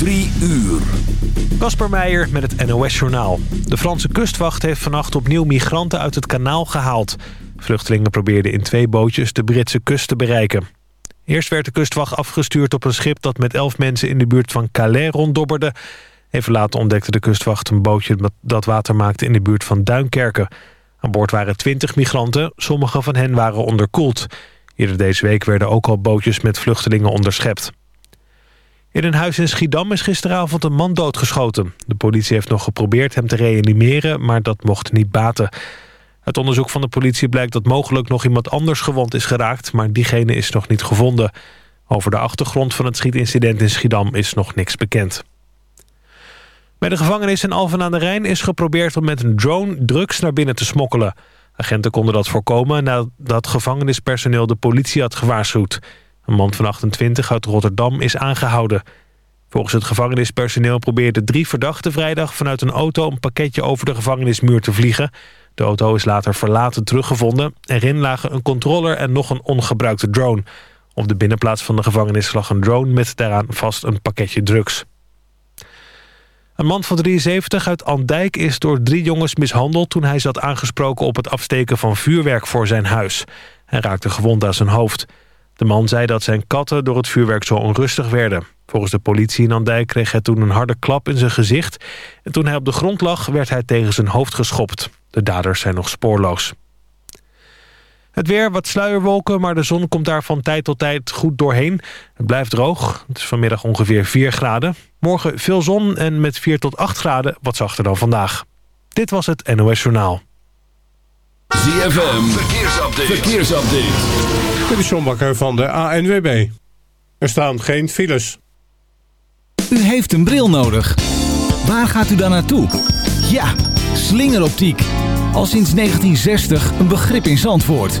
Drie uur. Kasper Meijer met het NOS-journaal. De Franse kustwacht heeft vannacht opnieuw migranten uit het kanaal gehaald. Vluchtelingen probeerden in twee bootjes de Britse kust te bereiken. Eerst werd de kustwacht afgestuurd op een schip dat met elf mensen in de buurt van Calais ronddobberde. Even later ontdekte de kustwacht een bootje dat water maakte in de buurt van Duinkerken. Aan boord waren twintig migranten, sommige van hen waren onderkoeld. Eerder deze week werden ook al bootjes met vluchtelingen onderschept. In een huis in Schiedam is gisteravond een man doodgeschoten. De politie heeft nog geprobeerd hem te reanimeren, maar dat mocht niet baten. Uit onderzoek van de politie blijkt dat mogelijk nog iemand anders gewond is geraakt... maar diegene is nog niet gevonden. Over de achtergrond van het schietincident in Schiedam is nog niks bekend. Bij de gevangenis in Alphen aan de Rijn is geprobeerd om met een drone drugs naar binnen te smokkelen. Agenten konden dat voorkomen nadat gevangenispersoneel de politie had gewaarschuwd. Een man van 28 uit Rotterdam is aangehouden. Volgens het gevangenispersoneel probeerden drie verdachten vrijdag vanuit een auto een pakketje over de gevangenismuur te vliegen. De auto is later verlaten teruggevonden. Erin lagen een controller en nog een ongebruikte drone. Op de binnenplaats van de gevangenis lag een drone met daaraan vast een pakketje drugs. Een man van 73 uit Andijk is door drie jongens mishandeld... toen hij zat aangesproken op het afsteken van vuurwerk voor zijn huis. Hij raakte gewond aan zijn hoofd. De man zei dat zijn katten door het vuurwerk zo onrustig werden. Volgens de politie in Andijk kreeg hij toen een harde klap in zijn gezicht... en toen hij op de grond lag werd hij tegen zijn hoofd geschopt. De daders zijn nog spoorloos. Het weer, wat sluierwolken, maar de zon komt daar van tijd tot tijd goed doorheen. Het blijft droog. Het is vanmiddag ongeveer 4 graden. Morgen veel zon en met 4 tot 8 graden wat zachter dan vandaag. Dit was het NOS Journaal. ZFM, verkeersupdate. verkeersupdate. Dit is John Bakker van de ANWB. Er staan geen files. U heeft een bril nodig. Waar gaat u dan naartoe? Ja, slingeroptiek. Al sinds 1960 een begrip in Zandvoort.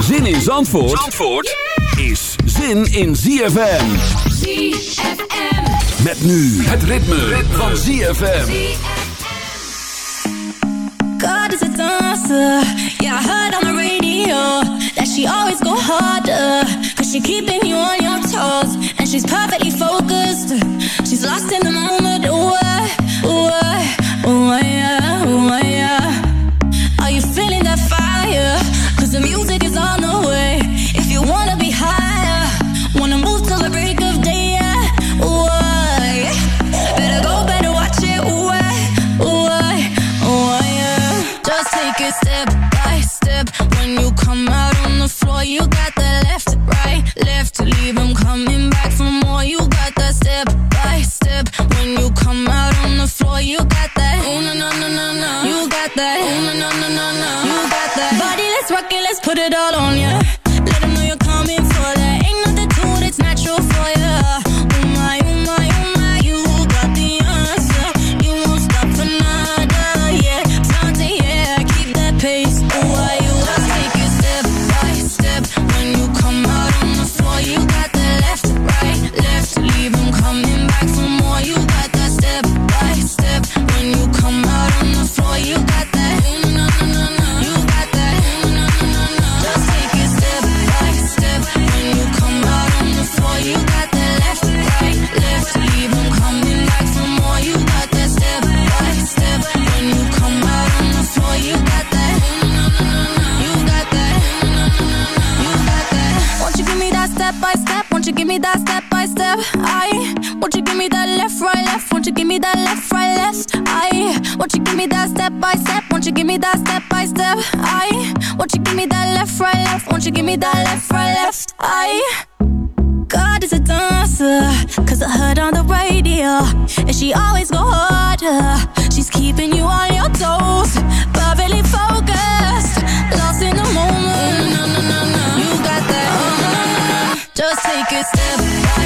Zin in Zandvoort, Zandvoort is zin in ZFM. ZFM. Met nu het ritme, van ZFM. God is a dancer. Yeah, I heard on the radio that she always go harder. Cause she keeping you on your toes. And she's perfectly focused. She's lost in the moment. cause I heard on the radio. And she always go harder. She's keeping you on your toes, perfectly focused, lost in the moment. No, no, no, you got that. Oh, Just take a step back.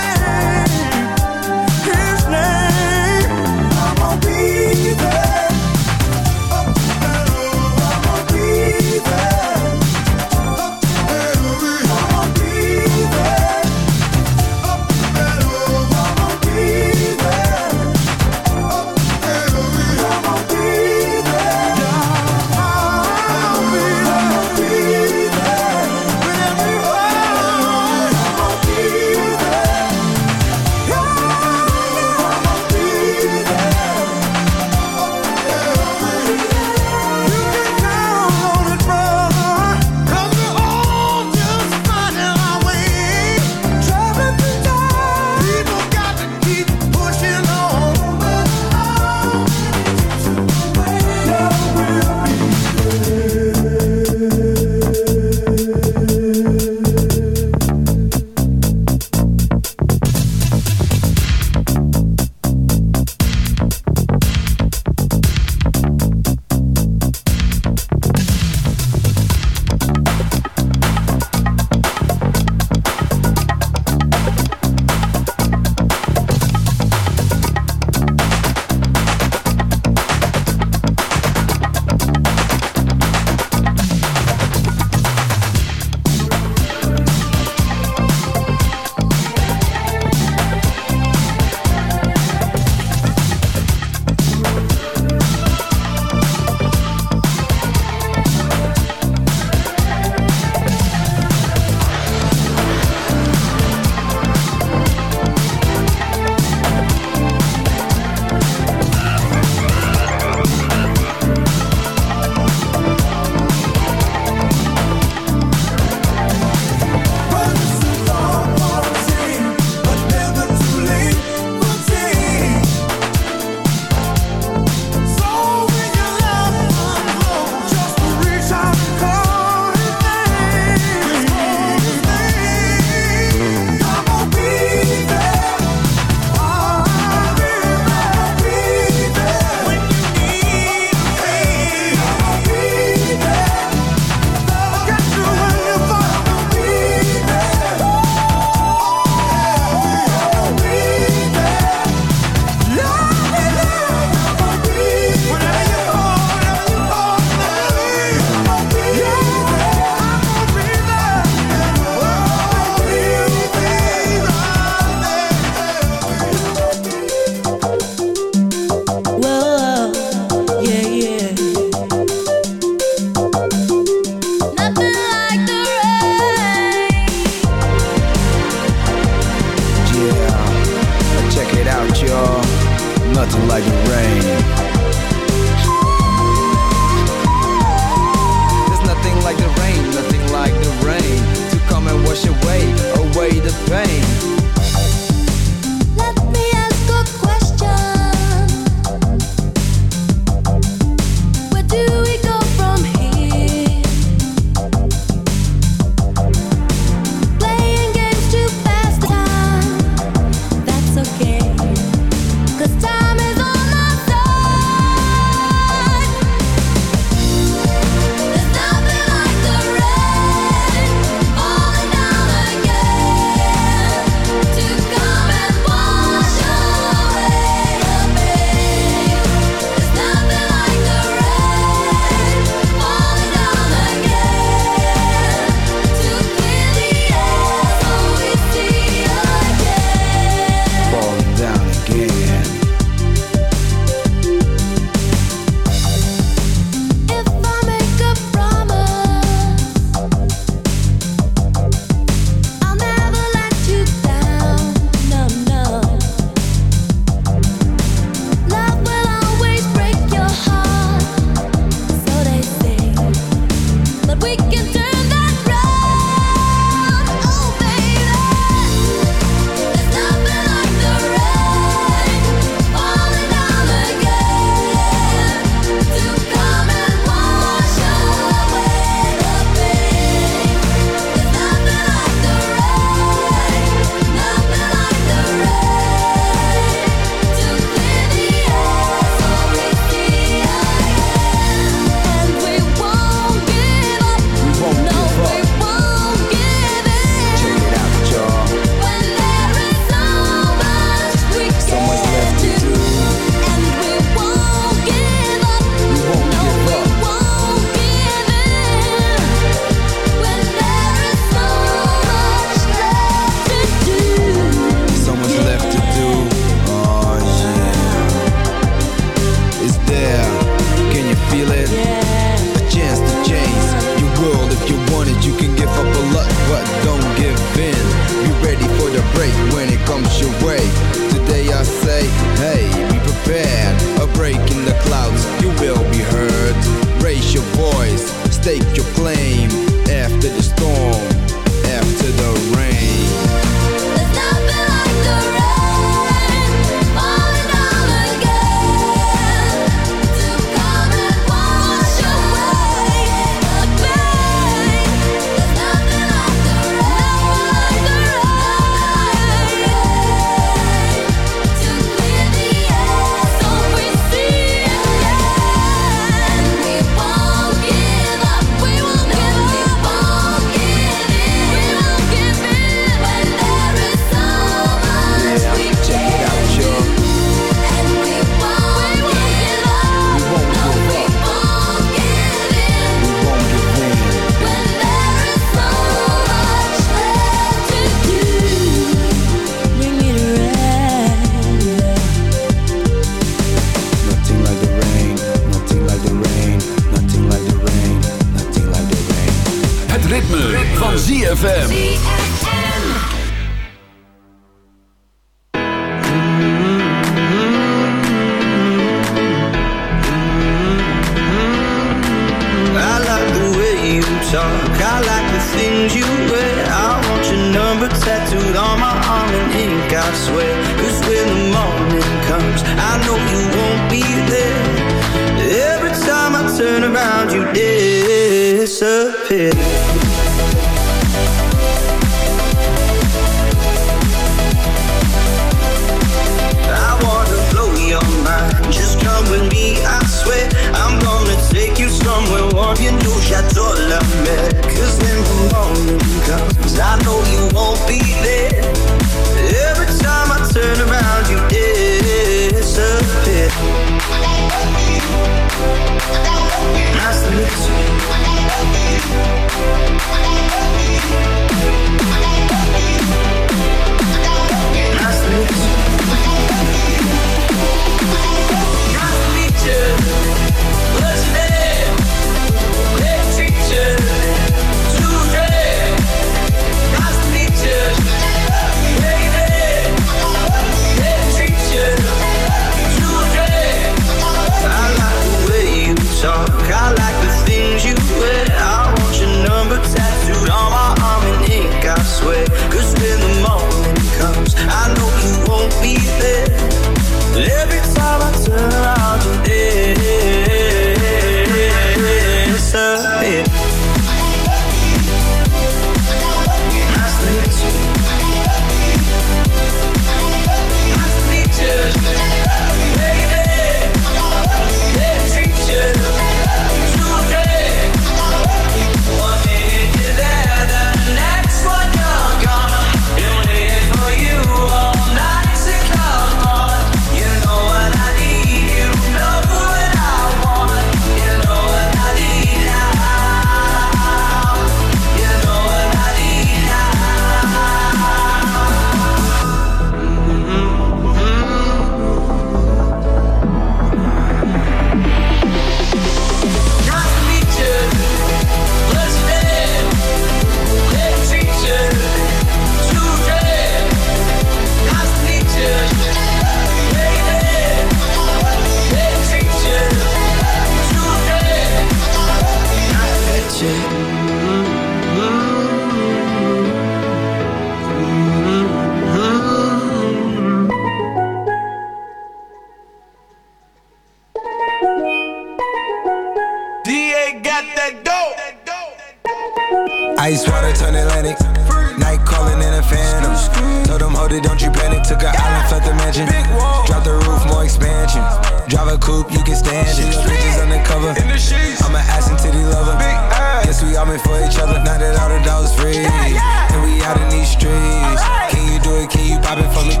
Now that all the dogs free. And we out in these streets. Can you do it? Can you pop it for me?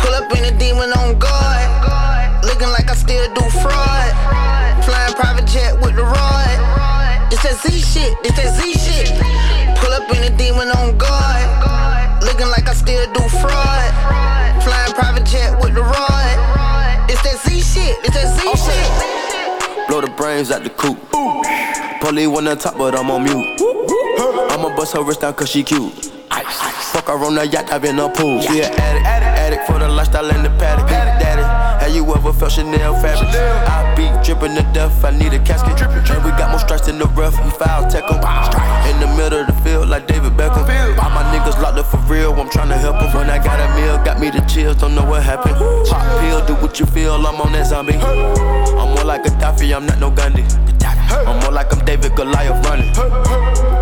Pull up in a demon on guard. Looking like I still do fraud. Flying private jet with the rod. It's that Z shit, it's that Z shit. Pull up in a demon on guard. Looking like I still do fraud. Flying private jet with the rod. It's that Z shit, it's that Z shit. Blow the brains out the coop. Polly wanna top, but I'm on mute. I'ma bust her wrist down cause she cute. Fuck her on the yacht, I've been a pool. She an addict, addict for the lifestyle and the paddock. Daddy, have you ever felt Chanel fabric? I be dripping to death, I need a casket. drippin' And we got more strikes in the rough, we foul tech 'em. In the middle of the field, like David Beckham. All my niggas locked up for real, I'm tryna help 'em. When I got a meal, got me the chills, don't know what happened. Pop pill, do what you feel, I'm on that zombie. I'm more like a Gaddafi, I'm not no Gandhi. I'm more like I'm David Goliath running.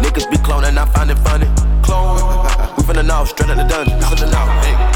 Niggas be cloning, I find it funny. Clone. We finna know, straight out the dungeon. Know. Hey.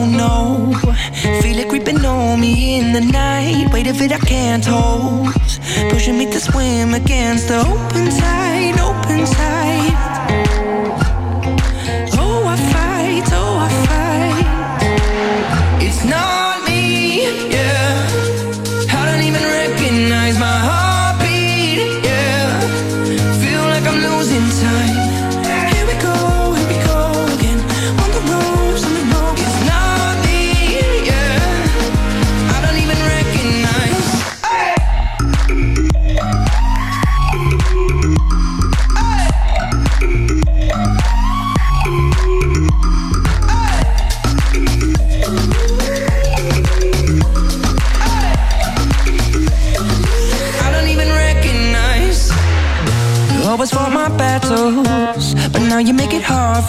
don't know. Feel it creeping on me in the night. Weight of it I can't hold. Pushing me to swim against the open tide, open tide.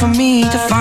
For me to find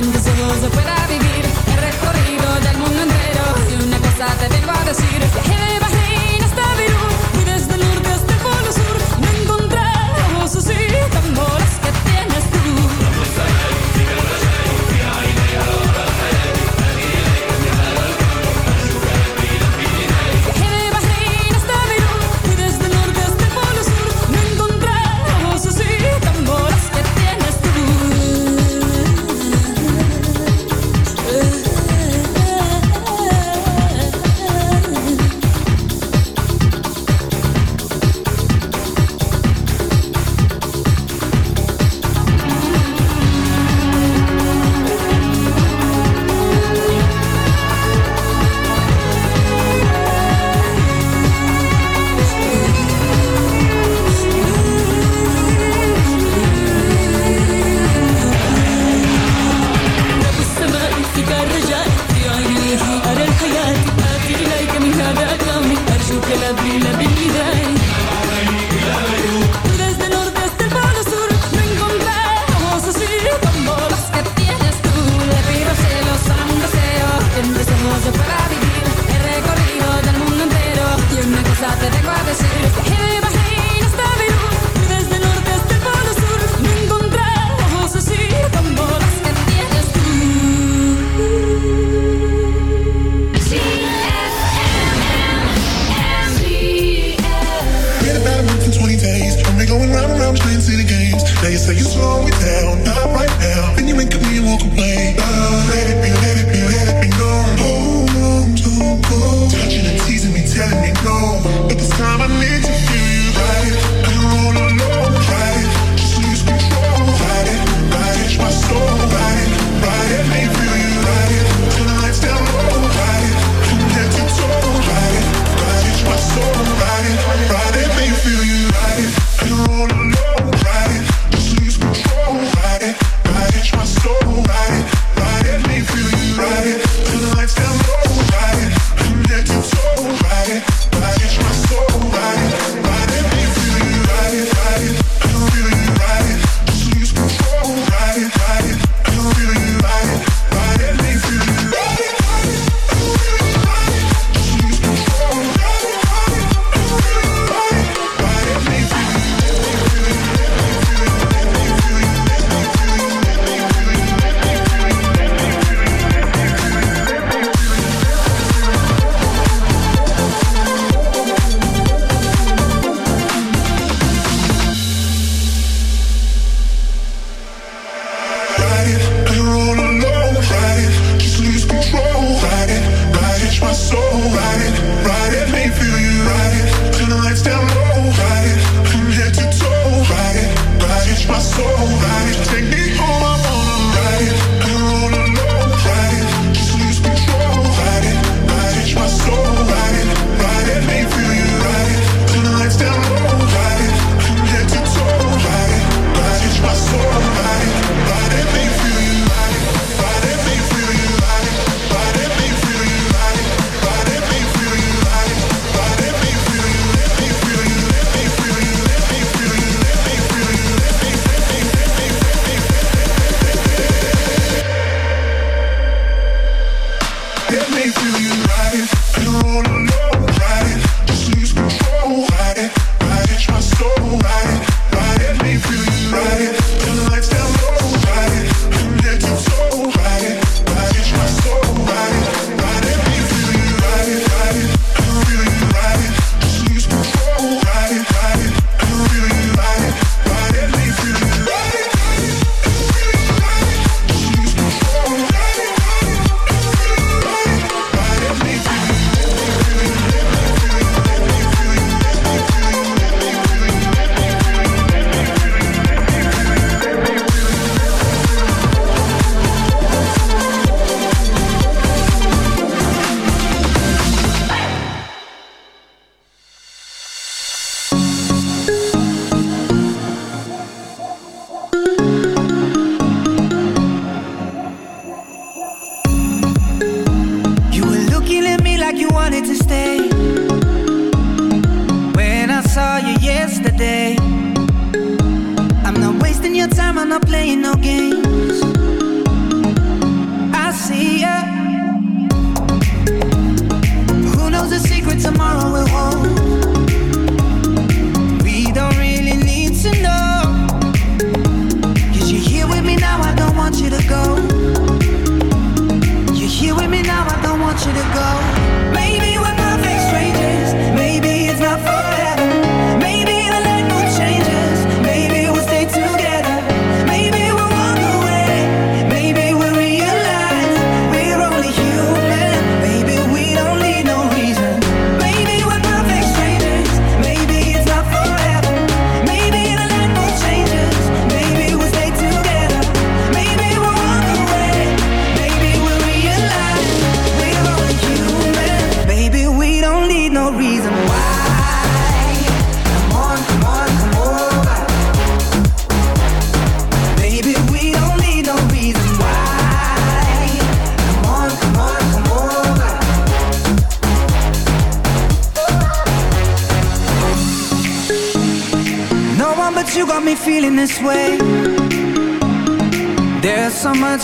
Quien tus ojos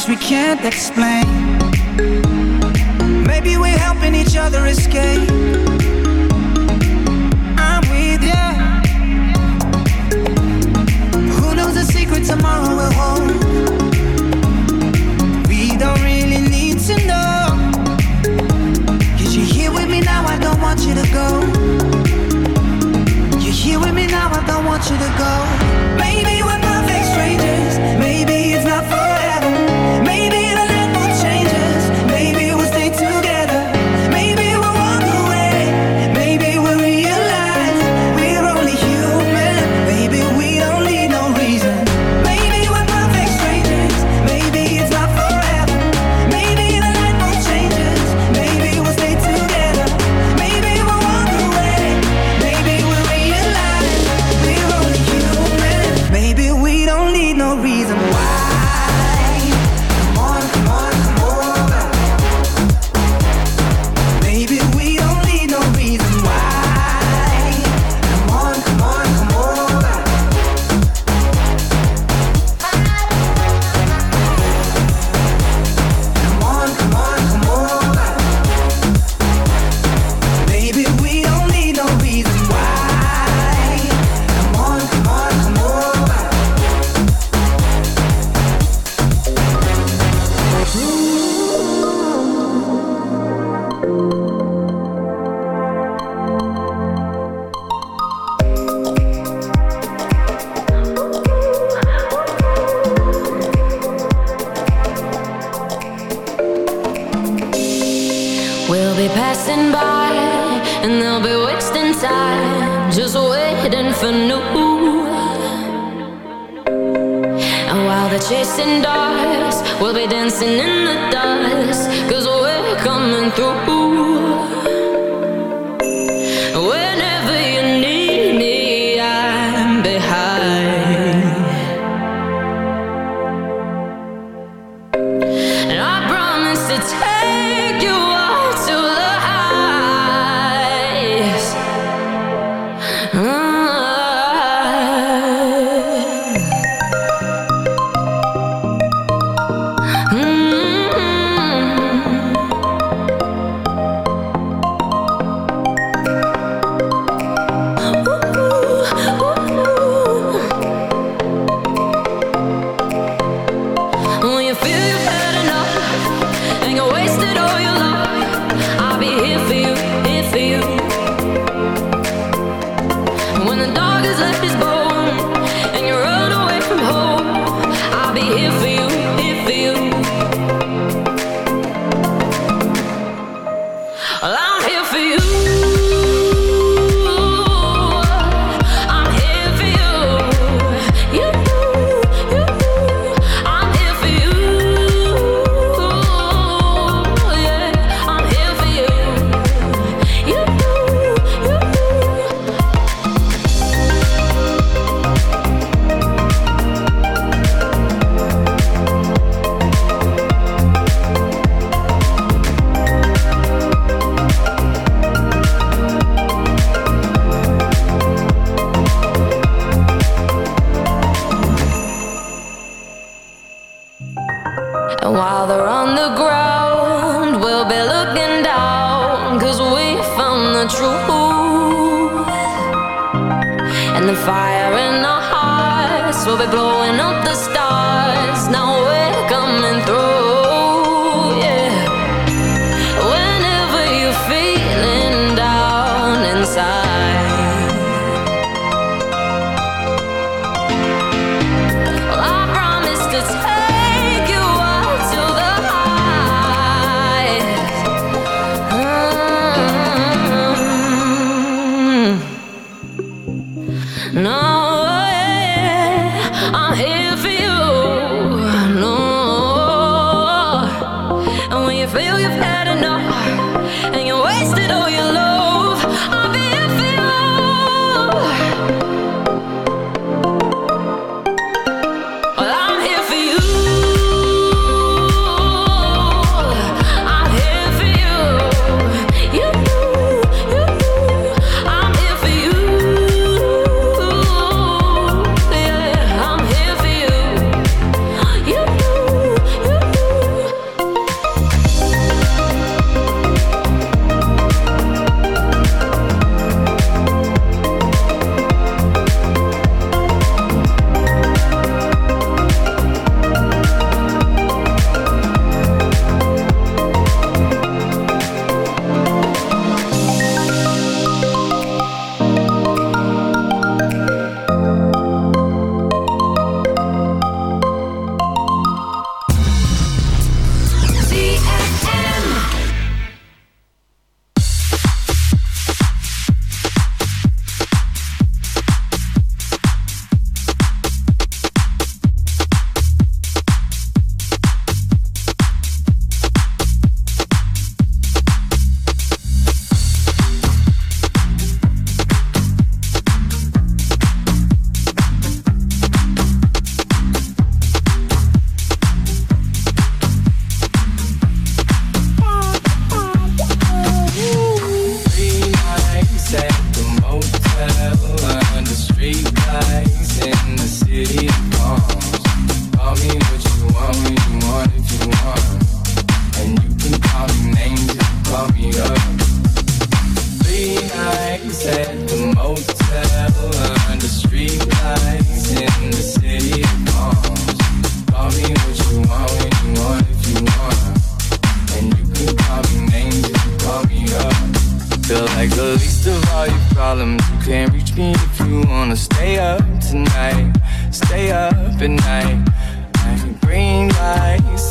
we can't explain.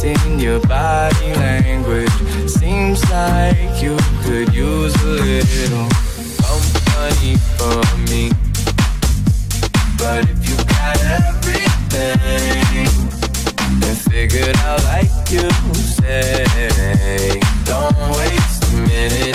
seen your body language. Seems like you could use a little company for me. But if you got everything And figured out like you say. Don't waste a minute.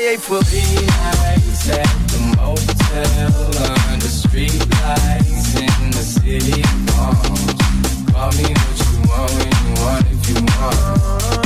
life will be nights at the motel under street lights in the city. Call me what you want when you want if you want.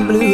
Blue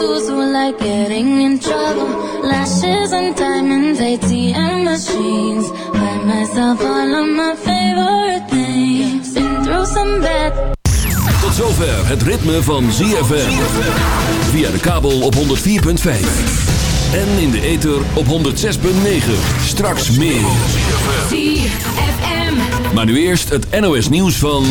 Tattoos who like getting in trouble. Lashes and diamonds, ATM machines. Buy myself all of my favorite things. Been through some bad. Tot zover het ritme van ZFM. Via de kabel op 104.5. En in de ether op 106.9. Straks meer. ZFM. Maar nu eerst het NOS nieuws van...